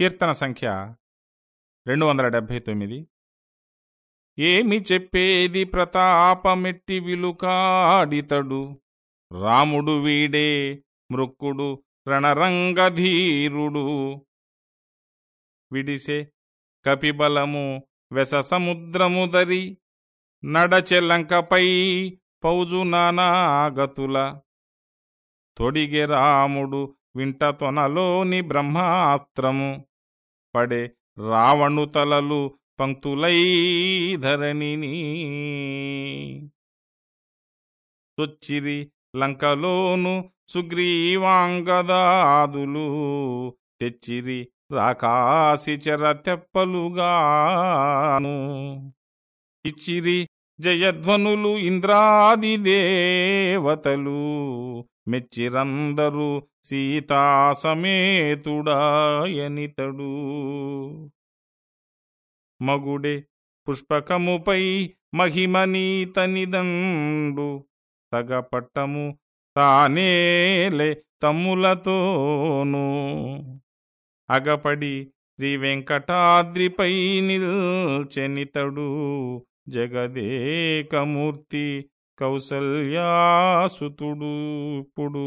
కీర్తన సంఖ్య రెండు వందల డెబ్భై తొమ్మిది. ఏమి చెప్పేది ప్రతాపమెట్టి విలుకాడితడు? రాముడు వీడే మృక్కుడు రణరంగధీరుడు. విడిసే కపిబలము వెస సముద్రముదరి నడచెలంకపై పౌజు నానాగతుల. తొడిగె రాముడు వింట తొనలోని బ్రహ్మాస్త్రము. పడే రావణు తలలు పంక్తులై ధరణిని తొచ్చిరి లంకలోను సుగ్రీవాంగదాదులు. తెచ్చిరి రాకాశిచర చెర తెప్పలుగాను ఇచ్చిరి జయధ్వనులు ఇంద్రాది దేవతలు. మెచ్చిరందరు సీతాసమేతుడాయనితడు. మగుడే పుష్పకముపై మహిమనీతనిదండు తగపట్టము తానేలే తమ్ములతోనూ. అగపడి శ్రీ వెంకటాద్రిపై నిల్చెనితడు. జగదేకమూర్తి కౌసల్యాసుతుడు ఇప్పుడు